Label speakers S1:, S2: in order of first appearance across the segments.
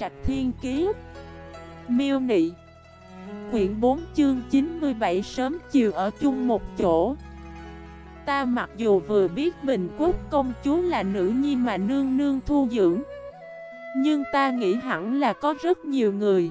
S1: Trạch Thiên Kiế Miêu Nị. Quyển 4 chương 97 sớm chiều ở chung một chỗ. Ta mặc dù vừa biết Bình Quốc công chúa là nữ nhi mà nương nương thu dưỡng, Nhưng ta nghĩ hẳn là có rất nhiều người.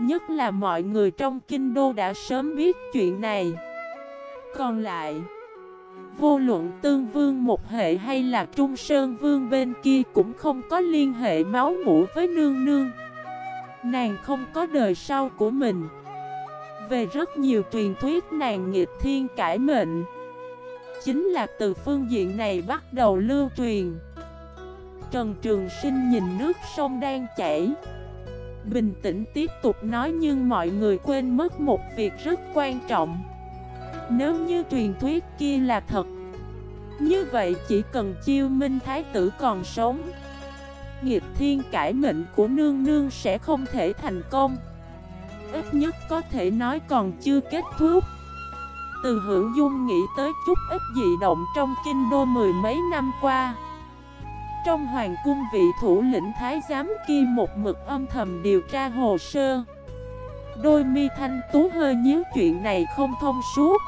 S1: Nhất là mọi người trong kinh đô đã sớm biết chuyện này. Còn lại Vô luận tương vương một hệ hay là trung sơn vương bên kia cũng không có liên hệ máu mũ với nương nương. Nàng không có đời sau của mình. Về rất nhiều truyền thuyết nàng nghịch thiên cải mệnh. Chính là từ phương diện này bắt đầu lưu truyền. Trần Trường Sinh nhìn nước sông đang chảy. Bình tĩnh tiếp tục nói nhưng mọi người quên mất một việc rất quan trọng. Nếu như truyền thuyết kia là thật như vậy chỉ cần chiêu minh thái tử còn sống, Nghiệp thiên cải mệnh của nương nương sẽ không thể thành công. Ít nhất có thể nói còn chưa kết thúc. Từ hữu dung nghĩ tới chút ít dị động trong kinh đô mười mấy năm qua. Trong hoàng cung vị thủ lĩnh thái giám kia một mực âm thầm điều tra hồ sơ. Đôi mi thanh tú hơi nhíu chuyện này không thông suốt.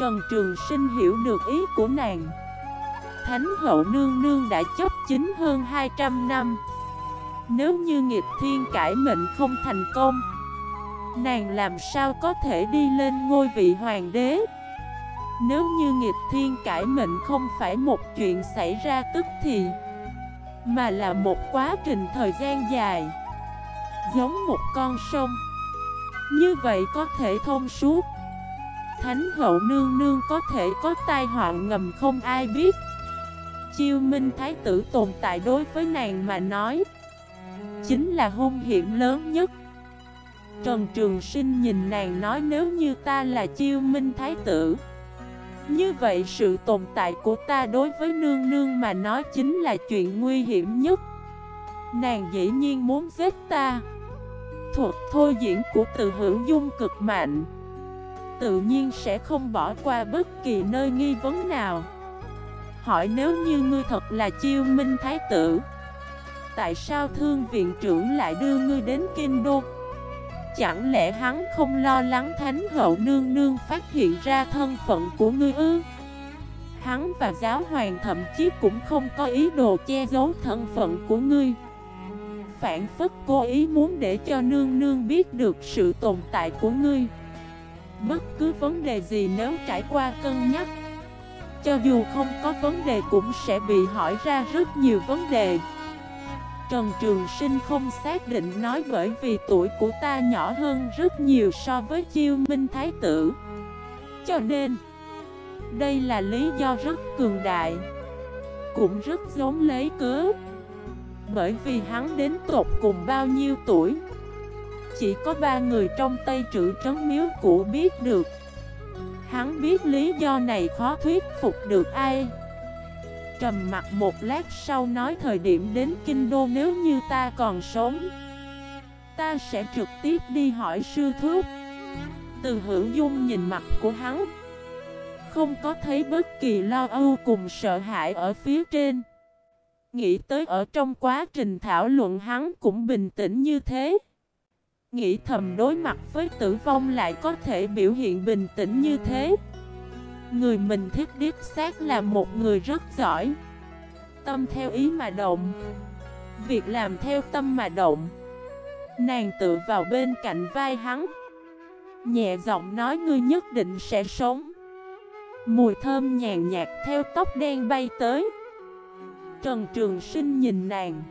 S1: Trần Trường Sinh hiểu được ý của nàng. Thánh hậu nương nương đã chấp chính hơn 200 năm. Nếu như nghiệp thiên cải mệnh không thành công, Nàng làm sao có thể đi lên ngôi vị hoàng đế? Nếu như nghiệp thiên cải mệnh không phải một chuyện xảy ra tức thì, Mà là một quá trình thời gian dài, Giống một con sông, Như vậy có thể thông suốt. Thánh hậu nương nương có thể có tai họa ngầm không ai biết. Chiêu minh thái tử tồn tại đối với nàng mà nói, Chính là hung hiểm lớn nhất. Trần Trường Sinh nhìn nàng nói nếu như ta là chiêu minh thái tử, Như vậy sự tồn tại của ta đối với nương nương mà nói chính là chuyện nguy hiểm nhất. Nàng dĩ nhiên muốn giết ta. Thuật thôi diễn của từ hữu dung cực mạnh. Tự nhiên sẽ không bỏ qua bất kỳ nơi nghi vấn nào. Hỏi nếu như ngươi thật là chiêu minh thái tử, Tại sao thương viện trưởng lại đưa ngươi đến kinh đô? Chẳng lẽ hắn không lo lắng thánh hậu nương nương phát hiện ra thân phận của ngươi ư? Hắn và giáo hoàng thậm chí cũng không có ý đồ che giấu thân phận của ngươi. Phản phất cố ý muốn để cho nương nương biết được sự tồn tại của ngươi. Bất cứ vấn đề gì nếu trải qua cân nhắc, cho dù không có vấn đề cũng sẽ bị hỏi ra rất nhiều vấn đề. Trần Trường Sinh không xác định nói bởi vì tuổi của ta nhỏ hơn rất nhiều so với chiêu minh thái tử. Cho nên, Đây là lý do rất cường đại, Cũng rất giống lấy cớ. Bởi vì hắn đến tột cùng bao nhiêu tuổi chỉ có ba người trong Tây Trữ Trấn Miếu cũ biết được. Hắn biết lý do này khó thuyết phục được ai. Trầm mặt một lát sau nói thời điểm đến Kinh Đô nếu như ta còn sống, Ta sẽ trực tiếp đi hỏi sư thuốc Từ hữu dung nhìn mặt của hắn, Không có thấy bất kỳ lo âu cùng sợ hãi ở phía trên. Nghĩ tới ở trong quá trình thảo luận hắn cũng bình tĩnh như thế. Nghĩ thầm đối mặt với tử vong lại có thể biểu hiện bình tĩnh như thế. Người mình thích điếp xác là một người rất giỏi. Tâm theo ý mà động. Việc làm theo tâm mà động. Nàng tự vào bên cạnh vai hắn. Nhẹ giọng nói ngươi nhất định sẽ sống. Mùi thơm nhàn nhạt theo tóc đen bay tới. Trần Trường Sinh nhìn nàng.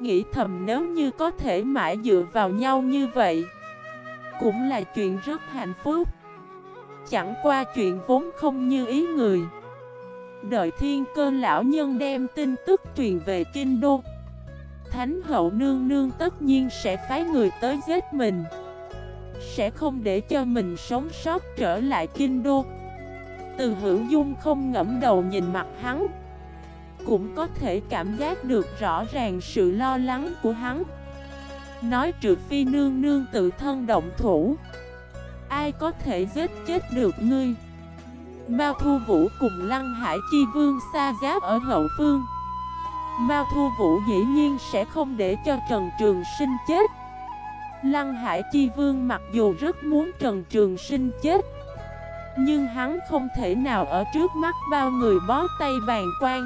S1: Nghĩ thầm nếu như có thể mãi dựa vào nhau như vậy, Cũng là chuyện rất hạnh phúc. Chẳng qua chuyện vốn không như ý người. Đợi thiên cơ lão nhân đem tin tức truyền về kinh đô, Thánh hậu nương nương tất nhiên sẽ phái người tới giết mình. Sẽ không để cho mình sống sót trở lại kinh đô. Từ hữu dung không ngẫm đầu nhìn mặt hắn cũng có thể cảm giác được rõ ràng sự lo lắng của hắn. Nói trừ phi nương nương tự thân động thủ. Ai có thể giết chết được ngươi? Mao Thu Vũ cùng Lăng Hải Chi Vương xa giáp ở hậu phương. Mao Thu Vũ dĩ nhiên sẽ không để cho Trần Trường Sinh chết. Lăng Hải Chi Vương mặc dù rất muốn Trần Trường Sinh chết, Nhưng hắn không thể nào ở trước mắt bao người bó tay bàn quan.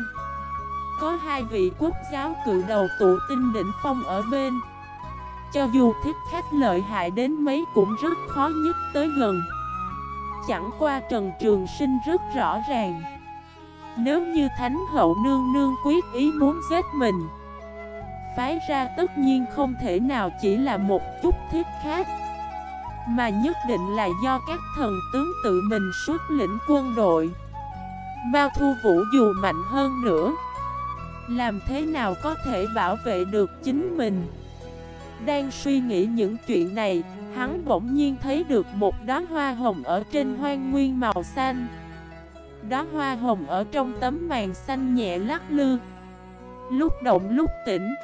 S1: Có hai vị quốc giáo cự đầu tụ tinh đỉnh phong ở bên. Cho dù thích khách lợi hại đến mấy cũng rất khó nhất tới gần. Chẳng qua Trần Trường Sinh rất rõ ràng. Nếu như Thánh Hậu Nương Nương quyết ý muốn giết mình, Phái ra tất nhiên không thể nào chỉ là một chút thiết khác Mà nhất định là do các thần tướng tự mình xuất lĩnh quân đội. Mao Thu Vũ dù mạnh hơn nữa làm thế nào có thể bảo vệ được chính mình? Đang suy nghĩ những chuyện này, Hắn bỗng nhiên thấy được một đóa hoa hồng ở trên hoang nguyên màu xanh. Đóa hoa hồng ở trong tấm màn xanh nhẹ lắc lư. Lúc động lúc tỉnh,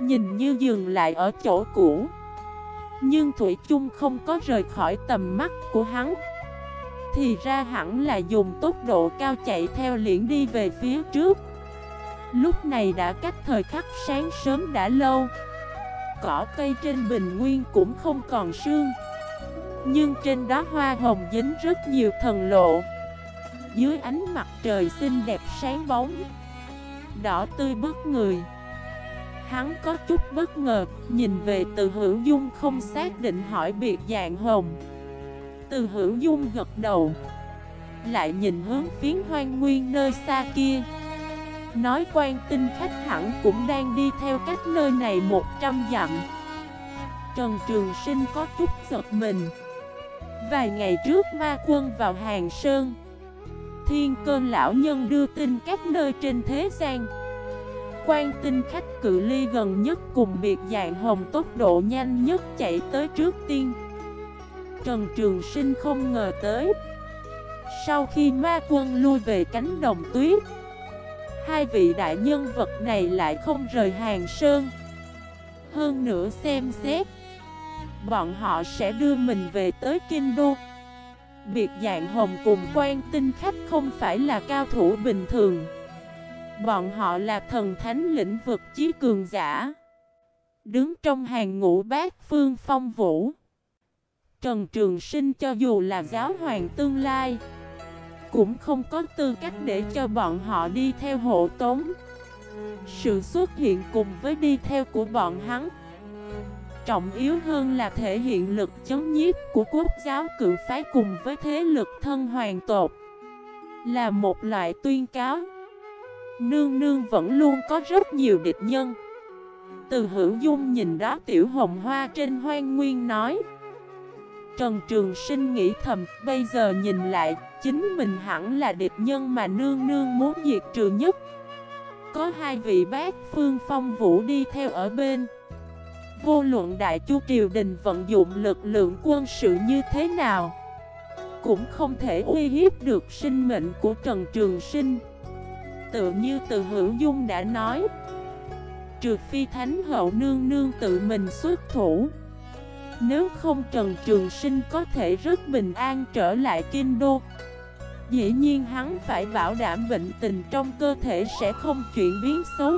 S1: Nhìn như dừng lại ở chỗ cũ. Nhưng Thủy chung không có rời khỏi tầm mắt của hắn. Thì ra hẳn là dùng tốc độ cao chạy theo liễn đi về phía trước. Lúc này đã cách thời khắc sáng sớm đã lâu. Cỏ cây trên bình nguyên cũng không còn sương. Nhưng trên đó hoa hồng dính rất nhiều thần lộ. Dưới ánh mặt trời xinh đẹp sáng bóng. Đỏ tươi bất người. Hắn có chút bất ngờ, nhìn về từ hữu dung không xác định hỏi biệt dạng hồng. Từ hữu dung gật đầu. Lại nhìn hướng phiến hoang nguyên nơi xa kia. Nói quan tinh khách hẳn cũng đang đi theo cách nơi này 100 dặm. Trần Trường Sinh có chút giật mình. Vài ngày trước, ma quân vào Hàng Sơn. Thiên cơn lão nhân đưa tin các nơi trên thế gian. Quan tinh khách cự ly gần nhất cùng biệt dạng hồng tốc độ nhanh nhất chạy tới trước tiên. Trần Trường Sinh không ngờ tới. Sau khi ma quân lui về cánh đồng tuyết Hai vị đại nhân vật này lại không rời hàng sơn. Hơn nữa xem xét, Bọn họ sẽ đưa mình về tới Kinh Đô. Biệt dạng hồng cùng quan tinh khách không phải là cao thủ bình thường. Bọn họ là thần thánh lĩnh vực chí cường giả. Đứng trong hàng ngũ bát phương phong vũ. Trần Trường Sinh cho dù là giáo hoàng tương lai cũng không có tư cách để cho bọn họ đi theo hộ tống. Sự xuất hiện cùng với đi theo của bọn hắn, Trọng yếu hơn là thể hiện lực chống nhiếp của quốc giáo cự phái cùng với thế lực thân hoàng tột Là một loại tuyên cáo. Nương nương vẫn luôn có rất nhiều địch nhân. Từ hữu dung nhìn đó tiểu hồng hoa trên hoang nguyên nói Trần Trường Sinh nghĩ thầm, Bây giờ nhìn lại, Chính mình hẳn là địch nhân mà nương nương muốn diệt trừ nhất. Có hai vị bác phương phong vũ đi theo ở bên. Vô luận đại chu triều đình vận dụng lực lượng quân sự như thế nào, Cũng không thể uy hiếp được sinh mệnh của Trần Trường Sinh. Tự như từ hữu dung đã nói, Trừ phi thánh hậu nương nương tự mình xuất thủ. Nếu không Trần Trường Sinh có thể rất bình an trở lại Kinh Đô. Dĩ nhiên hắn phải bảo đảm bệnh tình trong cơ thể sẽ không chuyển biến xấu.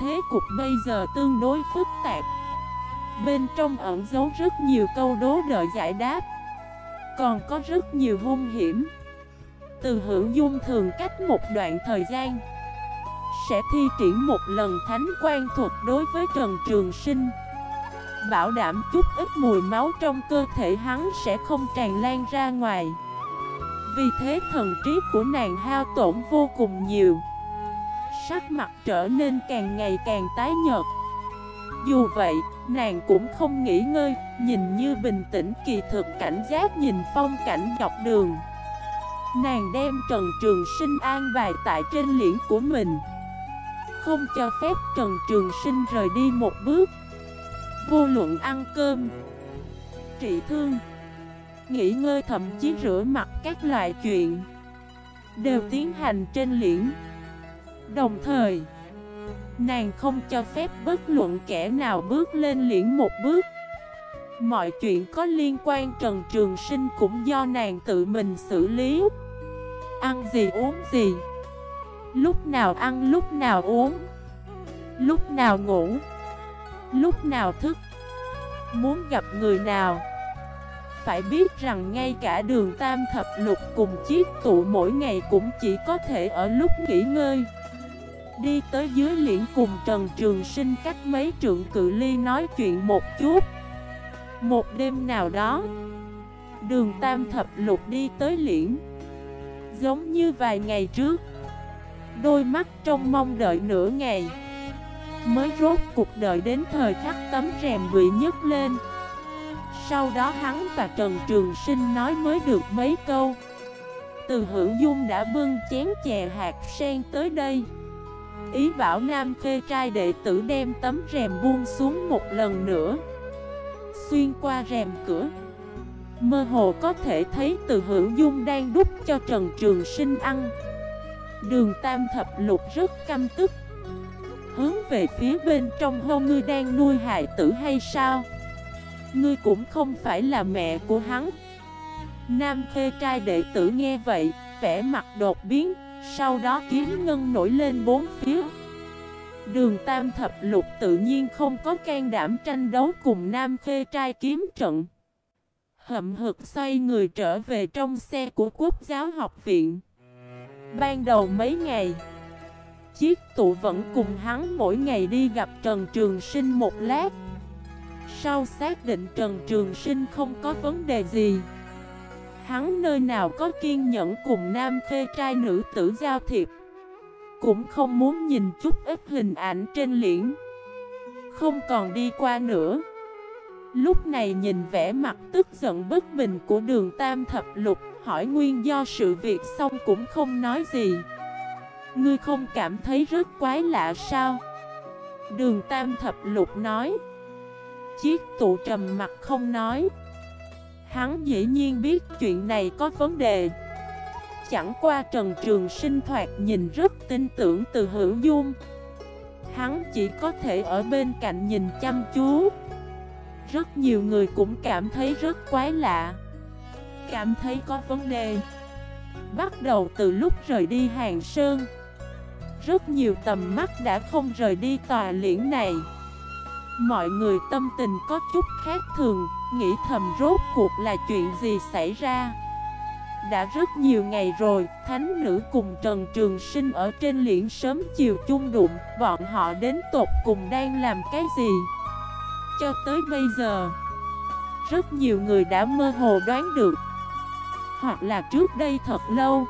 S1: Thế cục bây giờ tương đối phức tạp. Bên trong ẩn giấu rất nhiều câu đố đợi giải đáp. Còn có rất nhiều hung hiểm. Từ hữu dung thường cách một đoạn thời gian. Sẽ thi triển một lần thánh quan thuật đối với Trần Trường Sinh. Bảo đảm chút ít mùi máu trong cơ thể hắn sẽ không tràn lan ra ngoài. Vì thế thần trí của nàng hao tổn vô cùng nhiều. Sắc mặt trở nên càng ngày càng tái nhợt. Dù vậy, nàng cũng không nghỉ ngơi Nhìn như bình tĩnh kỳ thực cảnh giác nhìn phong cảnh dọc đường. Nàng đem Trần Trường Sinh an bài tại trên liễn của mình. Không cho phép Trần Trường Sinh rời đi một bước. Vô luận ăn cơm, Trị thương, Nghỉ ngơi, thậm chí rửa mặt các loại chuyện Đều tiến hành trên liễn. Đồng thời, Nàng không cho phép bất luận kẻ nào bước lên liễn một bước. Mọi chuyện có liên quan Trần Trường Sinh cũng do nàng tự mình xử lý. Ăn gì, uống gì, Lúc nào ăn, lúc nào uống, Lúc nào ngủ. Lúc nào thức? Muốn gặp người nào? Phải biết rằng ngay cả đường tam thập lục cùng chiếc tụ mỗi ngày cũng chỉ có thể ở lúc nghỉ ngơi. Đi tới dưới liễn cùng Trần Trường Sinh cách mấy trượng cự ly nói chuyện một chút. Một đêm nào đó, Đường tam thập lục đi tới liễn. Giống như vài ngày trước, Đôi mắt trong mong đợi nửa ngày. Mới rốt cuộc đợi đến thời khắc tấm rèm bị nhấc lên. Sau đó hắn và Trần Trường Sinh nói mới được mấy câu. Từ hữu dung đã bưng chén chè hạt sen tới đây. Ý bảo Nam Khê trai đệ tử đem tấm rèm buông xuống một lần nữa. Xuyên qua rèm cửa, Mơ hồ có thể thấy từ hữu dung đang đút cho Trần Trường Sinh ăn. Đường Tam Thập Lục rất căm tức. Hướng về phía bên trong hô, ngươi đang nuôi hại tử hay sao? Ngươi cũng không phải là mẹ của hắn. Nam khê trai đệ tử nghe vậy, vẻ mặt đột biến, Sau đó kiếm ngân nổi lên bốn phía. Đường Tam Thập Lục tự nhiên không có can đảm tranh đấu cùng Nam khê trai kiếm trận. Hậm hực xoay người trở về trong xe của quốc giáo học viện. Ban đầu mấy ngày Chiếc tụ vẫn cùng hắn mỗi ngày đi gặp Trần Trường Sinh một lát. Sau xác định Trần Trường Sinh không có vấn đề gì, Hắn nơi nào có kiên nhẫn cùng nam khê trai nữ tử giao thiệp, Cũng không muốn nhìn chút ít hình ảnh trên liễn. Không còn đi qua nữa. Lúc này nhìn vẻ mặt tức giận bất bình của đường Tam Thập Lục, Hỏi nguyên do sự việc xong cũng không nói gì. Ngươi không cảm thấy rất quái lạ sao? Đường Tam Thập Lục nói. Chiếc tụ trầm mặt không nói. Hắn dĩ nhiên biết chuyện này có vấn đề. Chẳng qua Trần Trường Sinh thoạt nhìn rất tin tưởng từ hữu dung. Hắn chỉ có thể ở bên cạnh nhìn chăm chú. Rất nhiều người cũng cảm thấy rất quái lạ. Cảm thấy có vấn đề. Bắt đầu từ lúc rời đi Hàng Sơn rất nhiều tầm mắt đã không rời đi tòa liễn này. Mọi người tâm tình có chút khác thường, Nghĩ thầm rốt cuộc là chuyện gì xảy ra. Đã rất nhiều ngày rồi, Thánh nữ cùng Trần Trường Sinh ở trên liễn sớm chiều chung đụng, Bọn họ đến tột cùng đang làm cái gì? Cho tới bây giờ, Rất nhiều người đã mơ hồ đoán được. Hoặc là trước đây thật lâu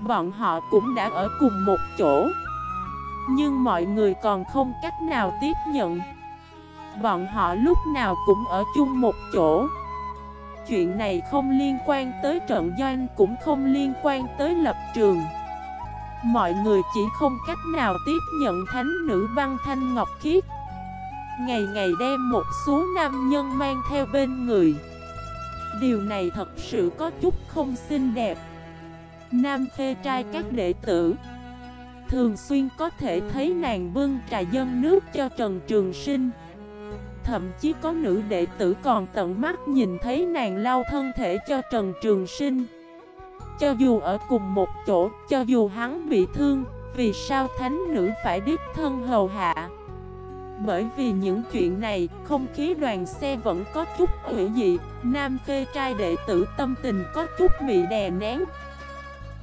S1: Bọn họ cũng đã ở cùng một chỗ. Nhưng mọi người còn không cách nào tiếp nhận. Bọn họ lúc nào cũng ở chung một chỗ. Chuyện này không liên quan tới trận doanh, Cũng không liên quan tới lập trường. Mọi người chỉ không cách nào tiếp nhận thánh nữ băng thanh ngọc khiết. Ngày ngày đem một số nam nhân mang theo bên người. Điều này thật sự có chút không xinh đẹp. Nam khê trai các đệ tử. Thường xuyên có thể thấy nàng bưng trà dân nước cho Trần Trường Sinh. Thậm chí có nữ đệ tử còn tận mắt nhìn thấy nàng lau thân thể cho Trần Trường Sinh. Cho dù ở cùng một chỗ, cho dù hắn bị thương Vì sao thánh nữ phải đích thân hầu hạ? Bởi vì những chuyện này, không khí đoàn xe vẫn có chút hữu dị. Nam khê trai đệ tử tâm tình có chút bị đè nén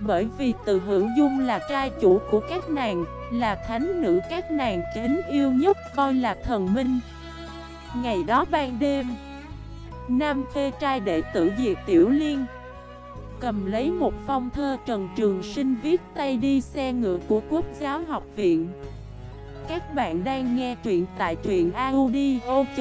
S1: bởi vì từ hữu dung là trai chủ của các nàng, Là thánh nữ các nàng kính yêu nhất, coi là thần minh. Ngày đó ban đêm, Nam phê trai đệ tử Diệp Tiểu Liên Cầm lấy một phong thơ Trần Trường Sinh viết tay đi xe ngựa của Quốc giáo học viện. Các bạn đang nghe truyện tại truyện audio.fif